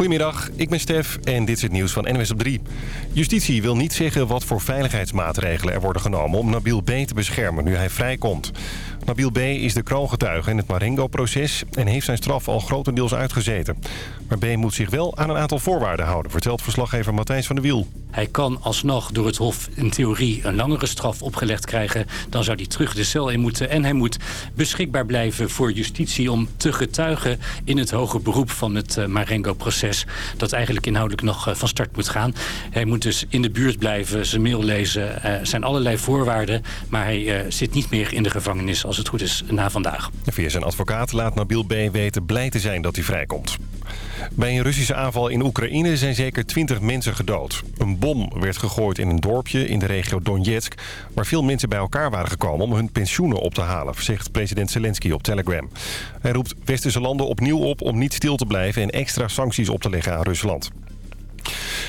Goedemiddag, ik ben Stef en dit is het nieuws van NWS op 3. Justitie wil niet zeggen wat voor veiligheidsmaatregelen er worden genomen om Nabil B. te beschermen nu hij vrijkomt. Nabil B. is de kroongetuige in het Marengo-proces en heeft zijn straf al grotendeels uitgezeten. Maar B. moet zich wel aan een aantal voorwaarden houden, vertelt verslaggever Matthijs van der Wiel. Hij kan alsnog door het Hof in theorie een langere straf opgelegd krijgen. Dan zou hij terug de cel in moeten. En hij moet beschikbaar blijven voor justitie om te getuigen in het hoger beroep van het uh, Marengo-proces. Dat eigenlijk inhoudelijk nog uh, van start moet gaan. Hij moet dus in de buurt blijven, zijn mail lezen. Er uh, zijn allerlei voorwaarden. Maar hij zit niet meer in de gevangenis als het goed is na vandaag. Via zijn advocaat laat Nabil B. weten blij te zijn dat hij vrijkomt. Bij een Russische aanval in Oekraïne zijn zeker 20 mensen gedood. Een bom werd gegooid in een dorpje in de regio Donetsk... waar veel mensen bij elkaar waren gekomen om hun pensioenen op te halen... zegt president Zelensky op Telegram. Hij roept westerse landen opnieuw op om niet stil te blijven... en extra sancties op te leggen aan Rusland.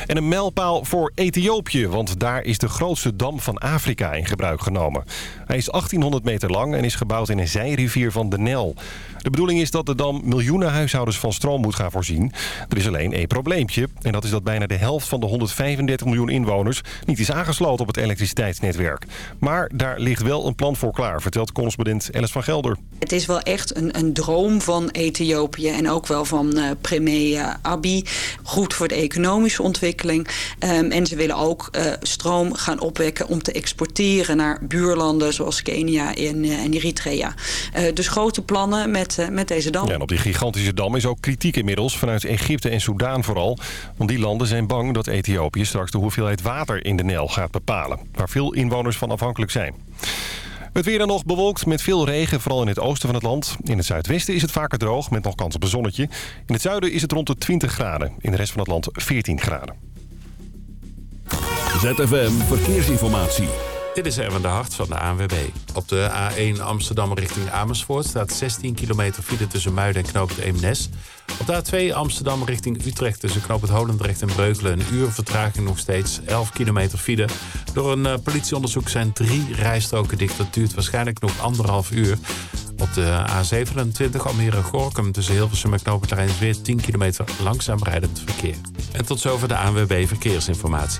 En een mijlpaal voor Ethiopië, want daar is de grootste dam van Afrika in gebruik genomen. Hij is 1800 meter lang en is gebouwd in een zijrivier van de Nel. De bedoeling is dat de dam miljoenen huishoudens van stroom moet gaan voorzien. Er is alleen één probleempje. En dat is dat bijna de helft van de 135 miljoen inwoners niet is aangesloten op het elektriciteitsnetwerk. Maar daar ligt wel een plan voor klaar, vertelt correspondent Alice van Gelder. Het is wel echt een, een droom van Ethiopië en ook wel van uh, premier Abiy. Goed voor de economische ontwikkeling. Um, en ze willen ook uh, stroom gaan opwekken om te exporteren naar buurlanden zoals Kenia en, en Eritrea. dus grote plannen met met, met deze dam. Ja, en op die gigantische dam is ook kritiek inmiddels vanuit Egypte en Soudaan vooral. Want die landen zijn bang dat Ethiopië straks de hoeveelheid water in de Nijl gaat bepalen. Waar veel inwoners van afhankelijk zijn. Het weer dan nog bewolkt met veel regen, vooral in het oosten van het land. In het zuidwesten is het vaker droog, met nog kans op een zonnetje. In het zuiden is het rond de 20 graden. In de rest van het land 14 graden. ZFM Verkeersinformatie. Dit is Erwin de Hart van de ANWB. Op de A1 Amsterdam richting Amersfoort staat 16 kilometer file tussen Muiden en Knoop het Eemnes. Op de A2 Amsterdam richting Utrecht tussen Knoop het Holendrecht en Breukelen een uur vertraging nog steeds 11 kilometer file. Door een uh, politieonderzoek zijn drie rijstroken dicht. Dat duurt waarschijnlijk nog anderhalf uur. Op de A27 Almere-Gorkum tussen Hilversum en Knoop het weer 10 kilometer langzaam rijdend verkeer. En tot zover de ANWB Verkeersinformatie.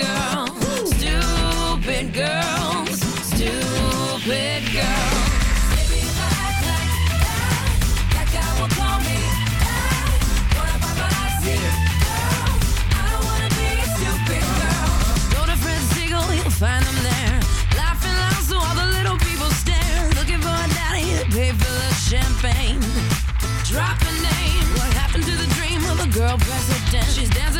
world president. She's dancing.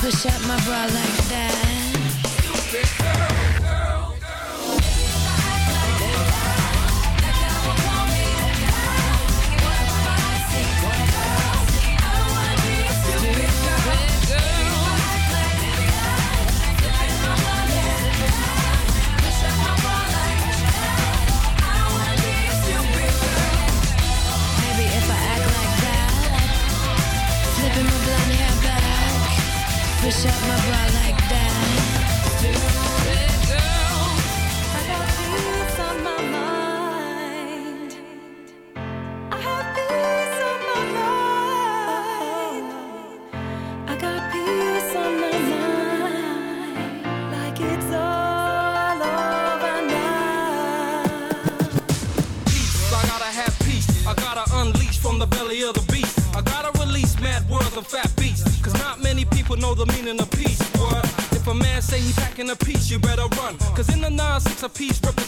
push up my bra like that. Push up my bra like say he packing a piece, you better run. Cause in the 9-6 a piece represents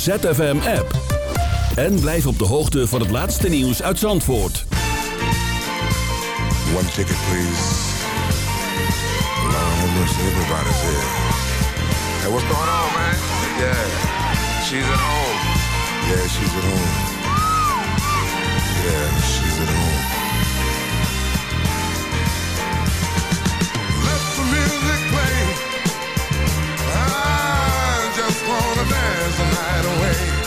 ZFM-app. En blijf op de hoogte van het laatste nieuws uit Zandvoort. One ticket, please. Lord have mercy, everybody's here. Hey, what's going on, man? Yeah, she's at home. Yeah, she's at home. as a night away.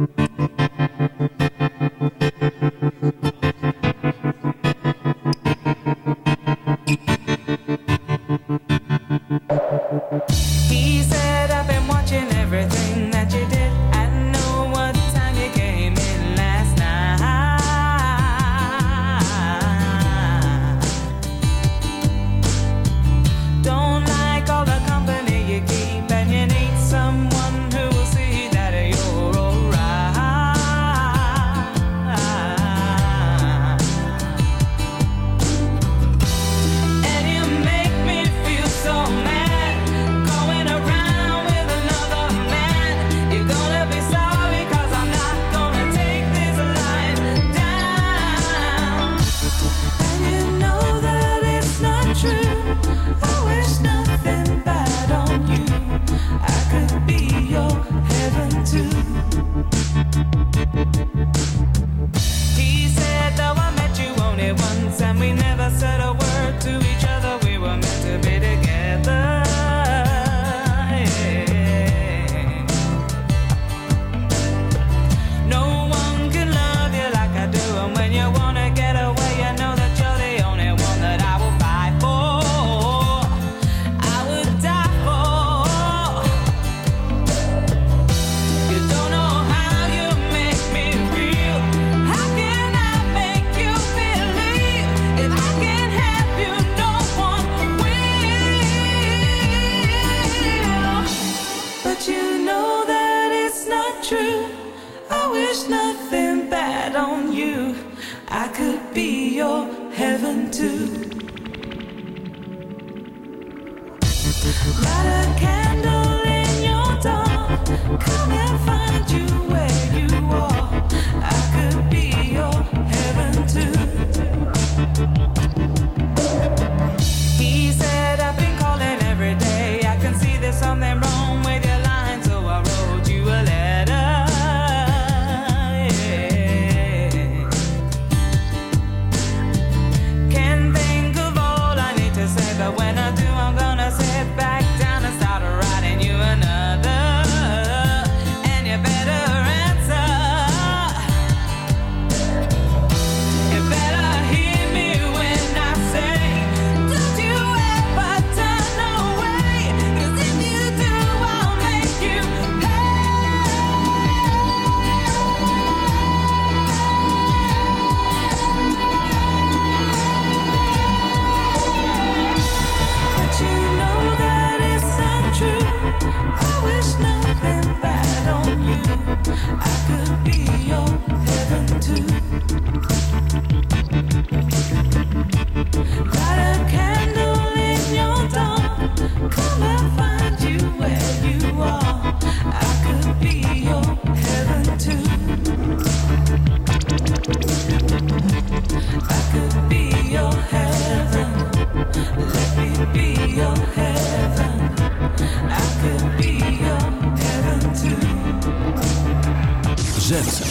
Mm-hmm.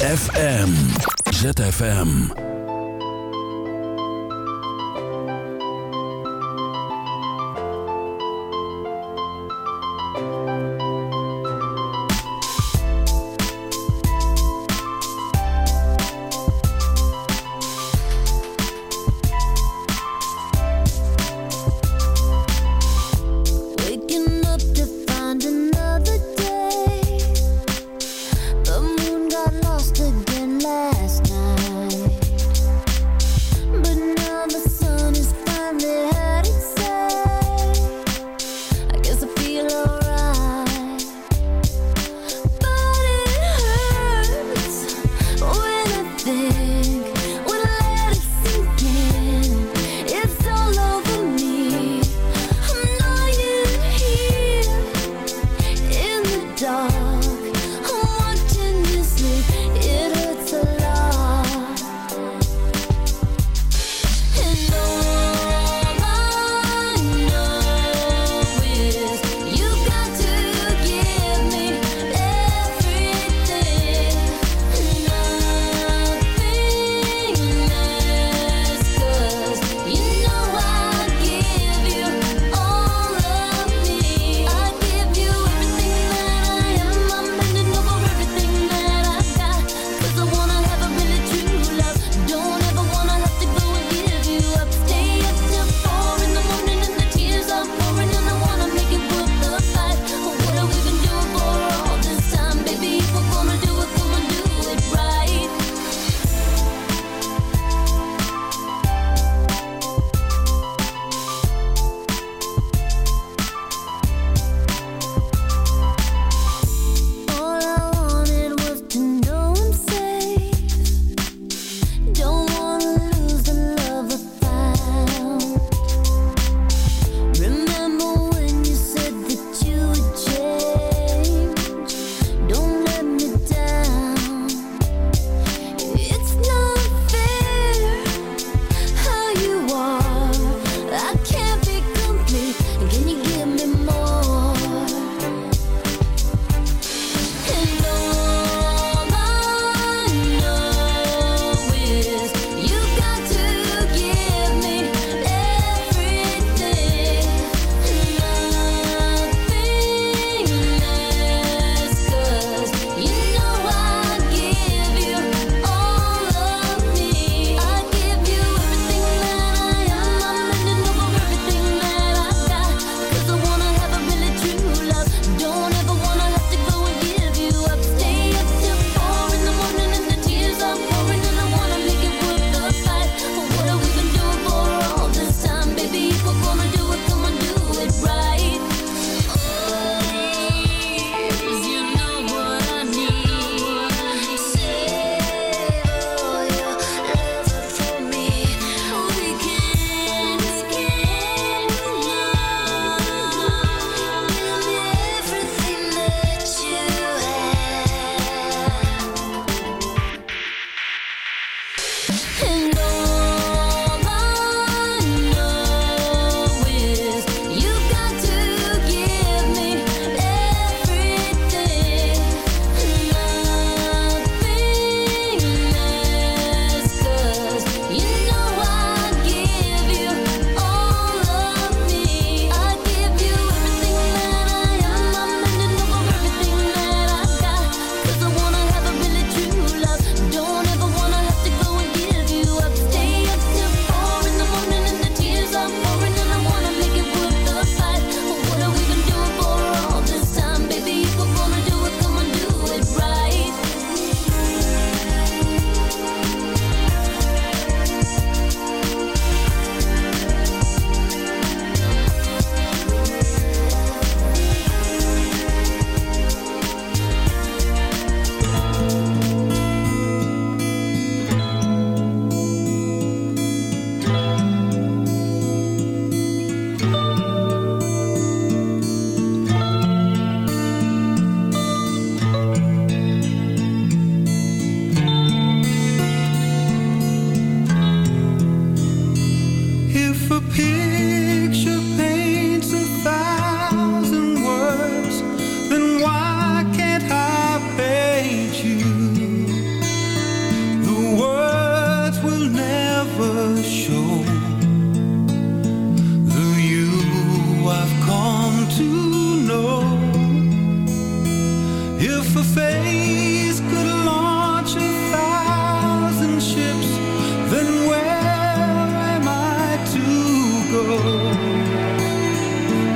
ZFM. ZFM.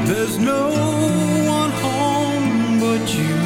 There's no one home but you.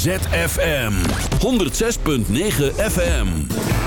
ZFM 106.9 FM.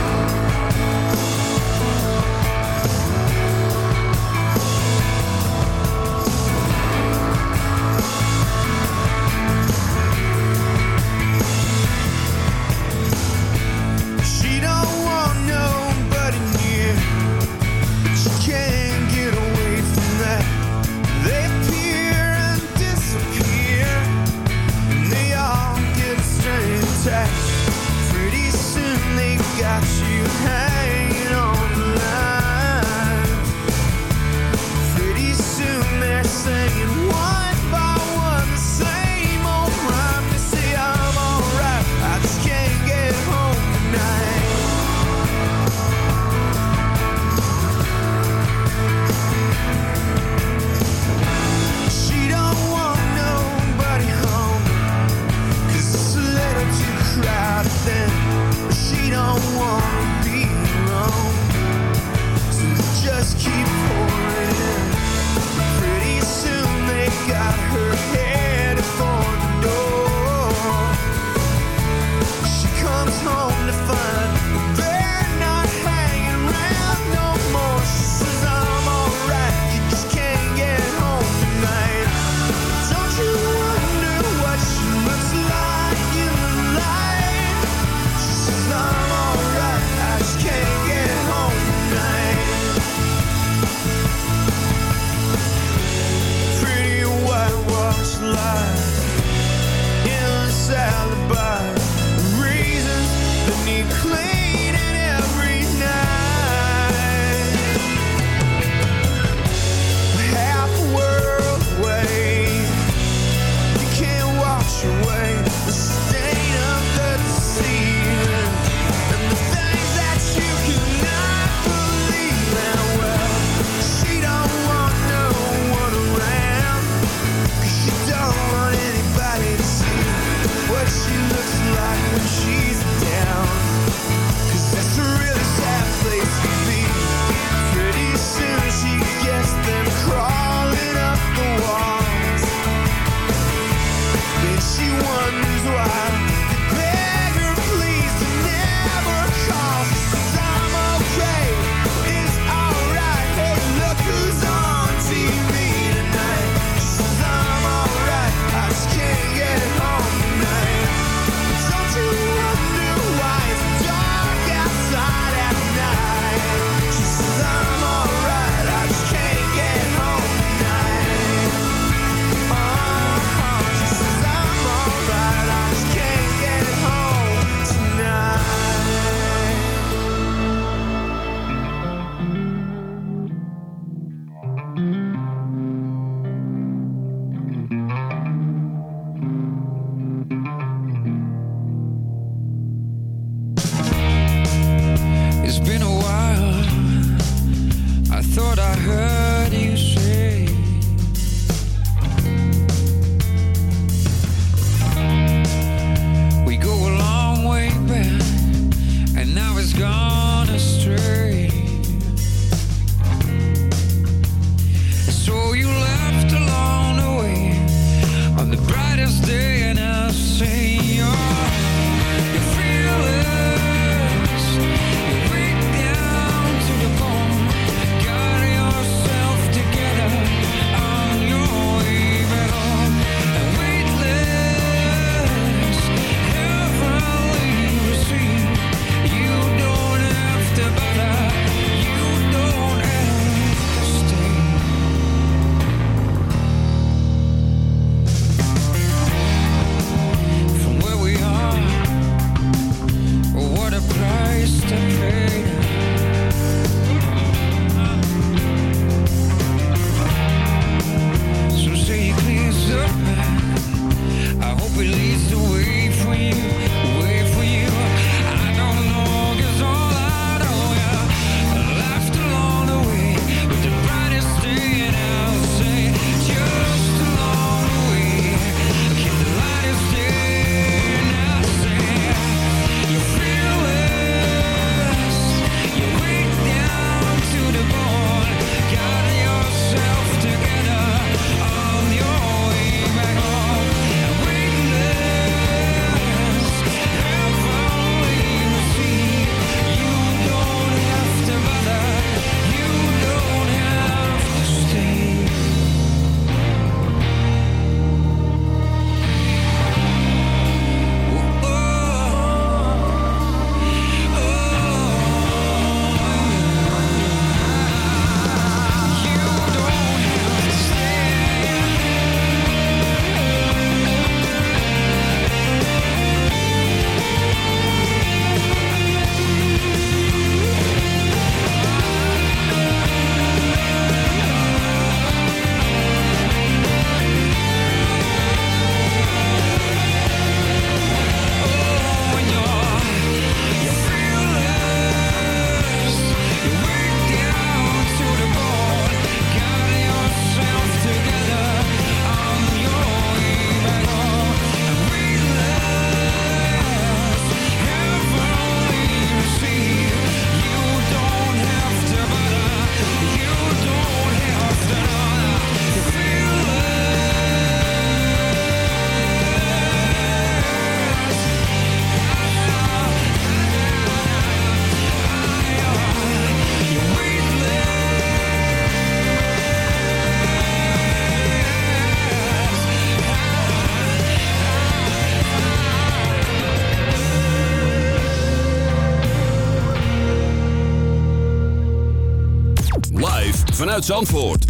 Zandvoort.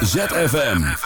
ZFM.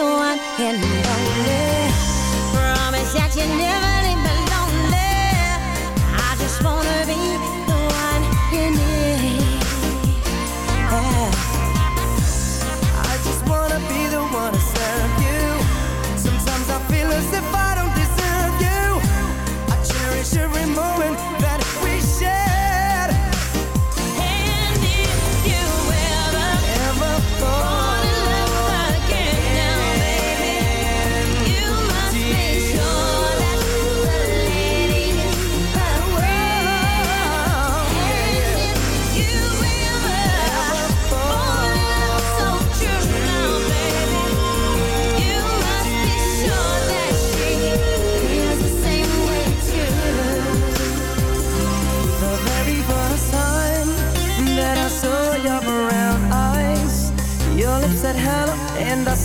and. Promise that you never leave me lonely. I just wanna be the one you need. I just wanna be the one to serve you. Sometimes I feel as if I don't deserve you. I cherish every moment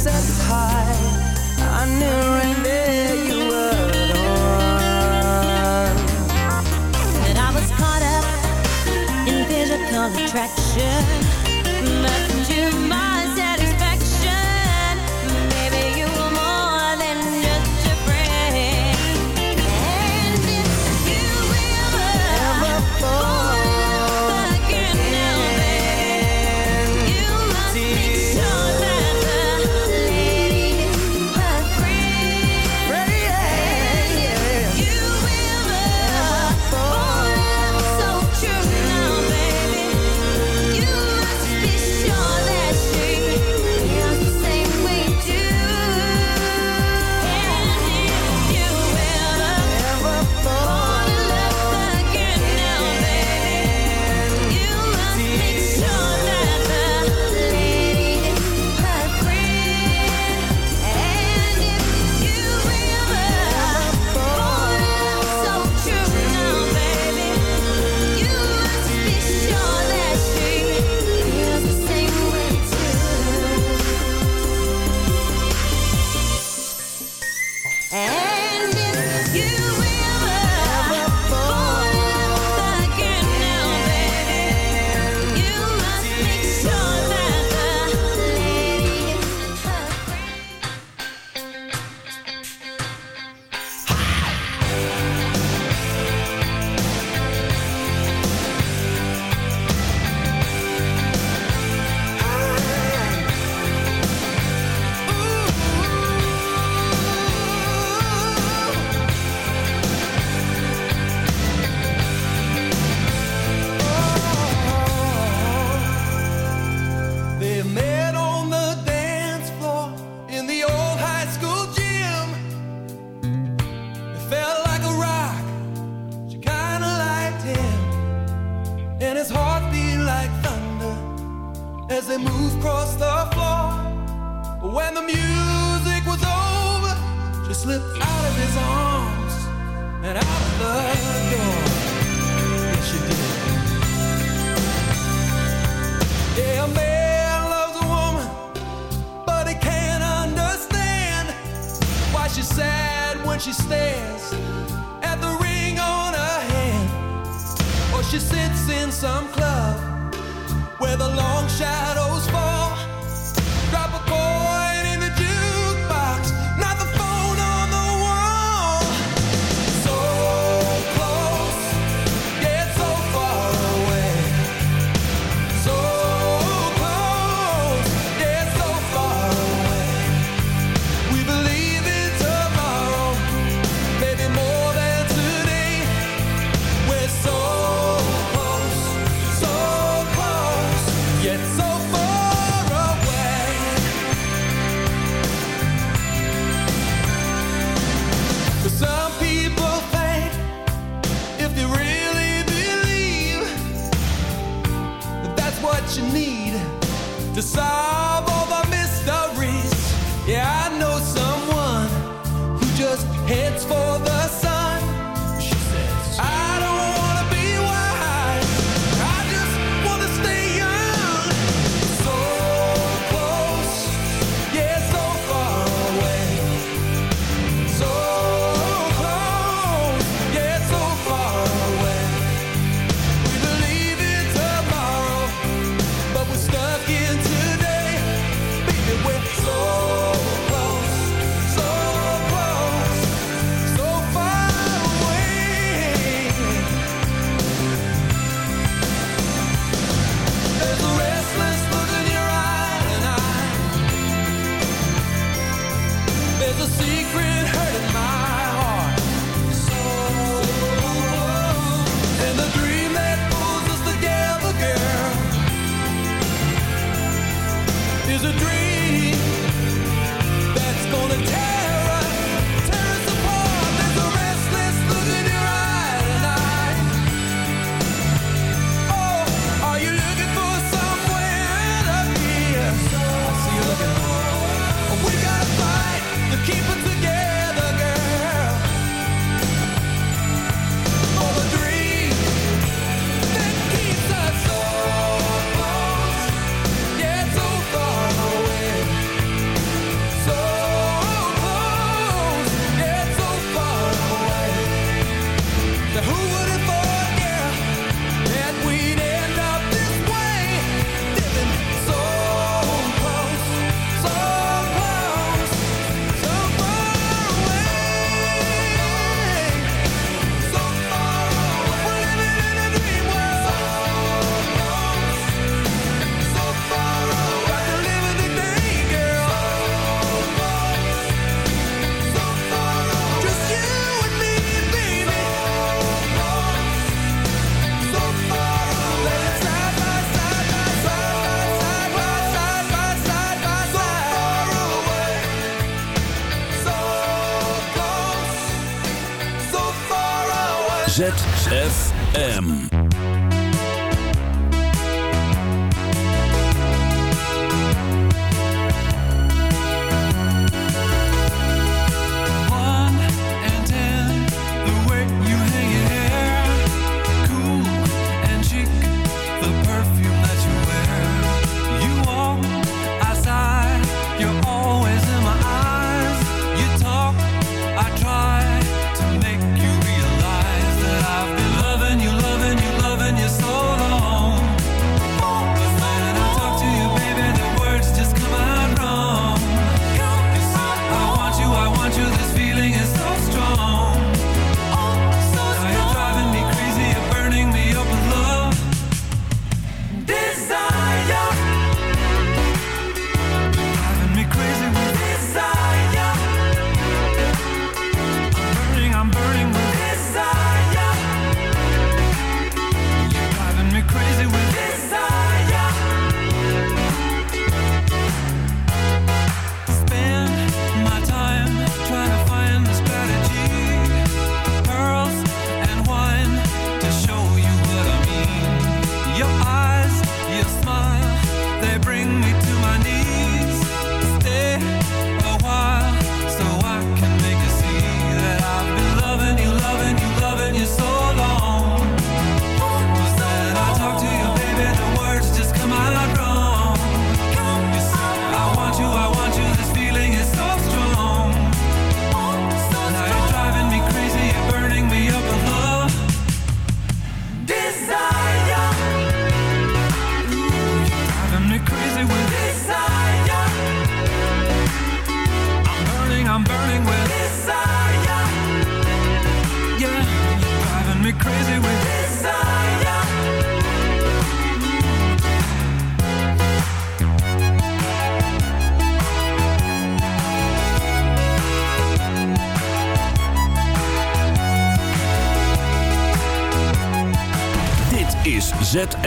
I knew right there you were I was caught up in physical attraction.